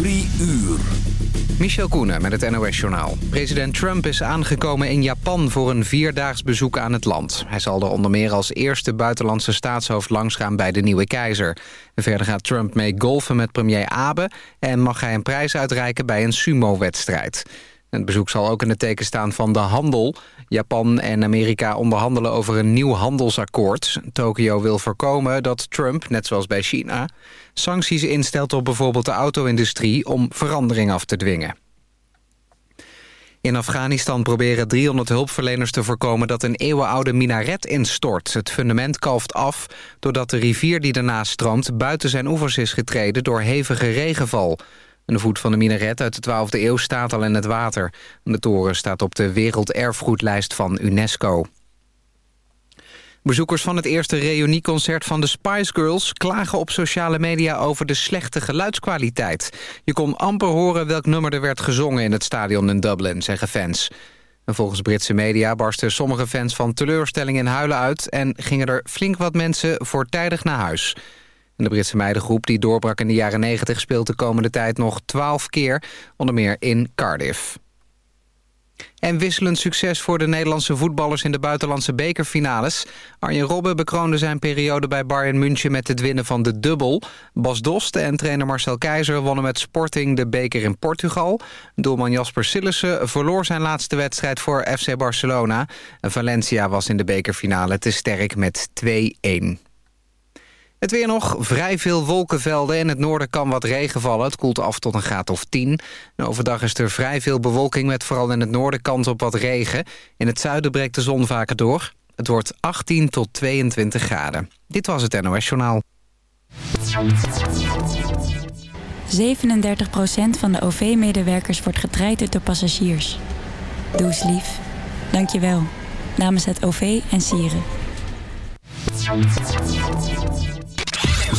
Drie uur. Michel Koenen met het NOS-journaal. President Trump is aangekomen in Japan voor een vierdaags bezoek aan het land. Hij zal er onder meer als eerste buitenlandse staatshoofd langsgaan bij de nieuwe keizer. Verder gaat Trump mee golfen met premier Abe... en mag hij een prijs uitreiken bij een sumo-wedstrijd. Het bezoek zal ook in het teken staan van de handel. Japan en Amerika onderhandelen over een nieuw handelsakkoord. Tokio wil voorkomen dat Trump, net zoals bij China... sancties instelt op bijvoorbeeld de auto-industrie... om verandering af te dwingen. In Afghanistan proberen 300 hulpverleners te voorkomen... dat een eeuwenoude minaret instort. Het fundament kalft af doordat de rivier die daarnaast stroomt... buiten zijn oevers is getreden door hevige regenval... De voet van de minaret uit de 12e eeuw staat al in het water. De toren staat op de werelderfgoedlijst van UNESCO. Bezoekers van het eerste reunieconcert van de Spice Girls... klagen op sociale media over de slechte geluidskwaliteit. Je kon amper horen welk nummer er werd gezongen in het stadion in Dublin, zeggen fans. En volgens Britse media barsten sommige fans van teleurstelling in huilen uit... en gingen er flink wat mensen voortijdig naar huis de Britse meidengroep die doorbrak in de jaren 90 speelt de komende tijd nog 12 keer, onder meer in Cardiff. En wisselend succes voor de Nederlandse voetballers in de buitenlandse bekerfinales. Arjen Robben bekroonde zijn periode bij Bayern München met het winnen van de dubbel. Bas Dost en trainer Marcel Keizer wonnen met Sporting de beker in Portugal. Doelman Jasper Sillissen verloor zijn laatste wedstrijd voor FC Barcelona. Valencia was in de bekerfinale te sterk met 2-1. Het weer nog, vrij veel wolkenvelden. In het noorden kan wat regen vallen. Het koelt af tot een graad of 10. En overdag is er vrij veel bewolking met vooral in het noorden kans op wat regen. In het zuiden breekt de zon vaker door. Het wordt 18 tot 22 graden. Dit was het NOS Journaal. 37% van de OV-medewerkers wordt getraind door passagiers. Doe lief. Dank je wel. Namens het OV en Sieren.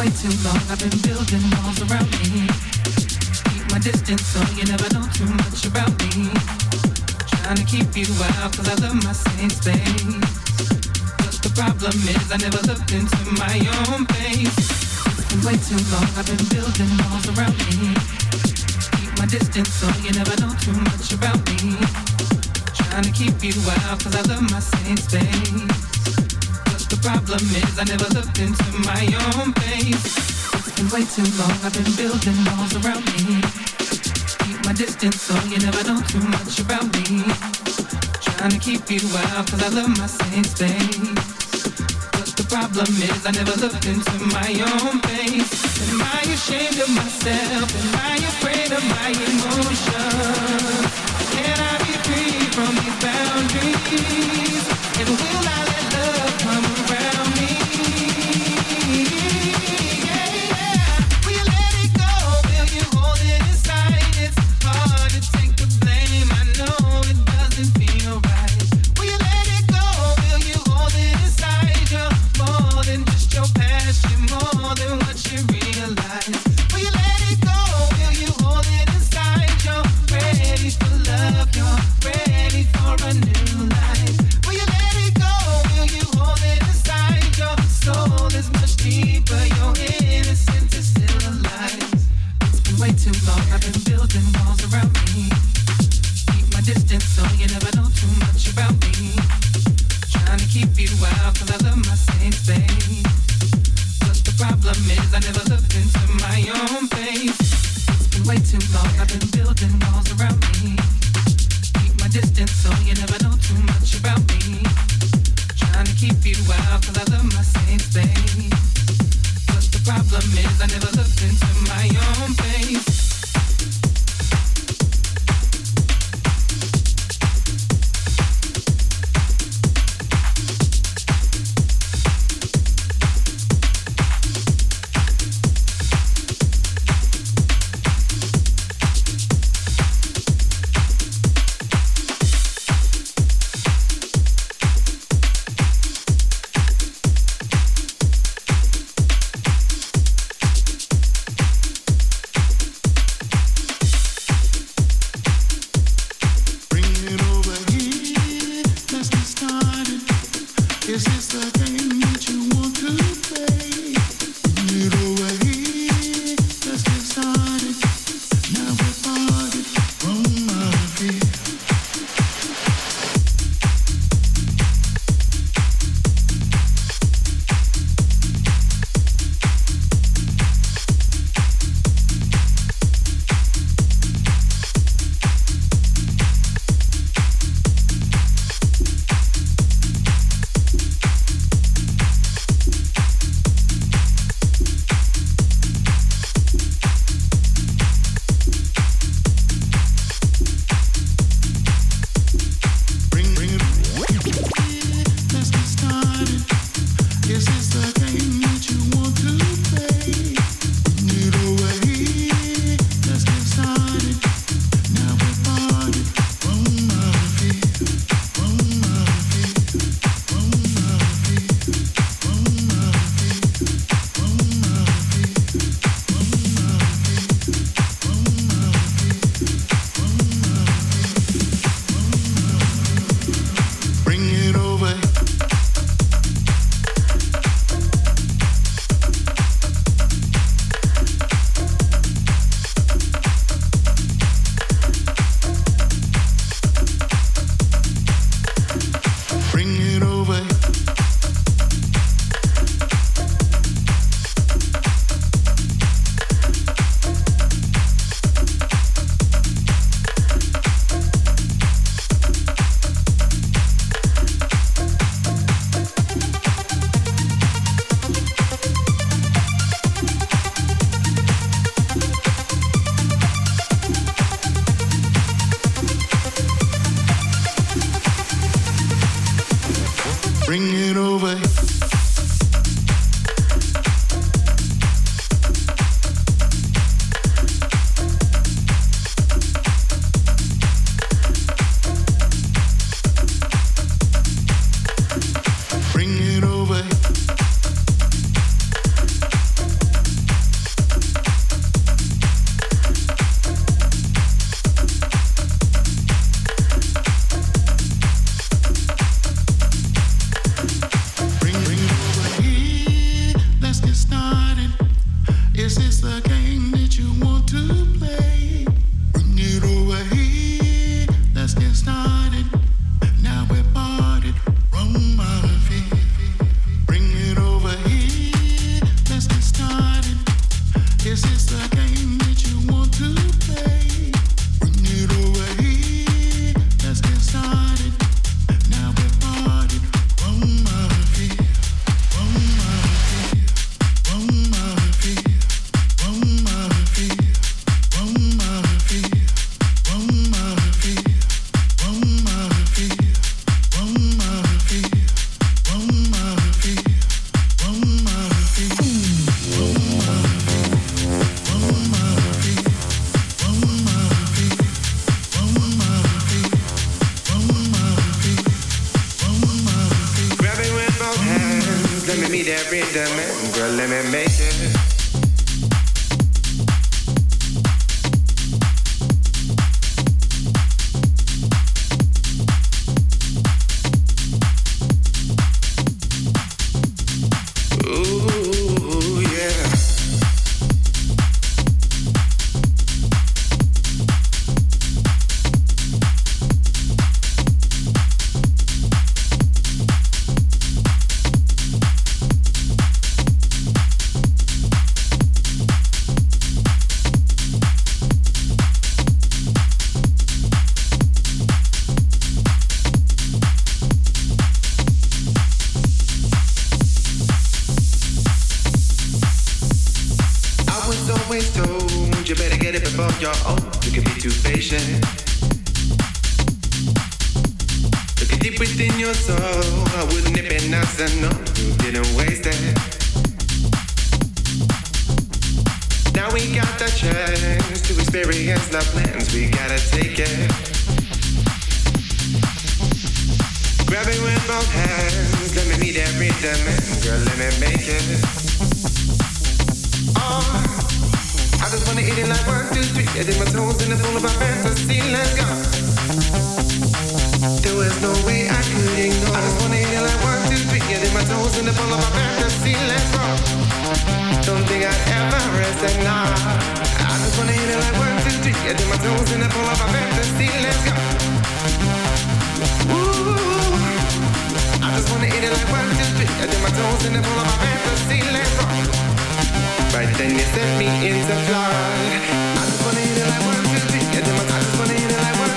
way too long. I've been building walls around me. Keep my distance so you never know too much about me. Trying to keep you out cause I love my same space. But the problem is I never looked into my own face. Been way too long. I've been building walls around me. Keep my distance so you never know too much about me. Trying to keep you out cause I love my same space the problem is I never looked into my own face. It's been way too long. I've been building walls around me. Keep my distance so you never know too much about me. Trying to keep you out cause I love my safe space. But the problem is I never looked into my own face. Am I ashamed of myself? Am I afraid of my emotions? Can I be free from these boundaries? You better get it before you're old. You can be too patient. Look deep within your soul. I wouldn't have been nice enough. You didn't waste it. Now we got the chance to experience love plans. We gotta take it. Grab it with both hands. Let me meet every demand. Girl, let me make it. Oh. I just wanna eat it like one, two, three. I dip my toes in the pool of my fantasy. Let's go. There was no way I could ignore. I just wanna eat it like one, two, three. I my toes in the pool of my fantasy. Let's go. Don't think I'd ever rest. I just wanna eat it like one, two, three. I my toes in the pool of fantasy. Let's go. Ooh. I just wanna eat it like one, two, three. I my toes in the pool of my fantasy. Let's go. Right then you sent me into flight. I just wanna eat it like one fifty, and then my, I just wanna eat it like one.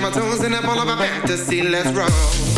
my toes and I'm all of my fantasy. Let's roll.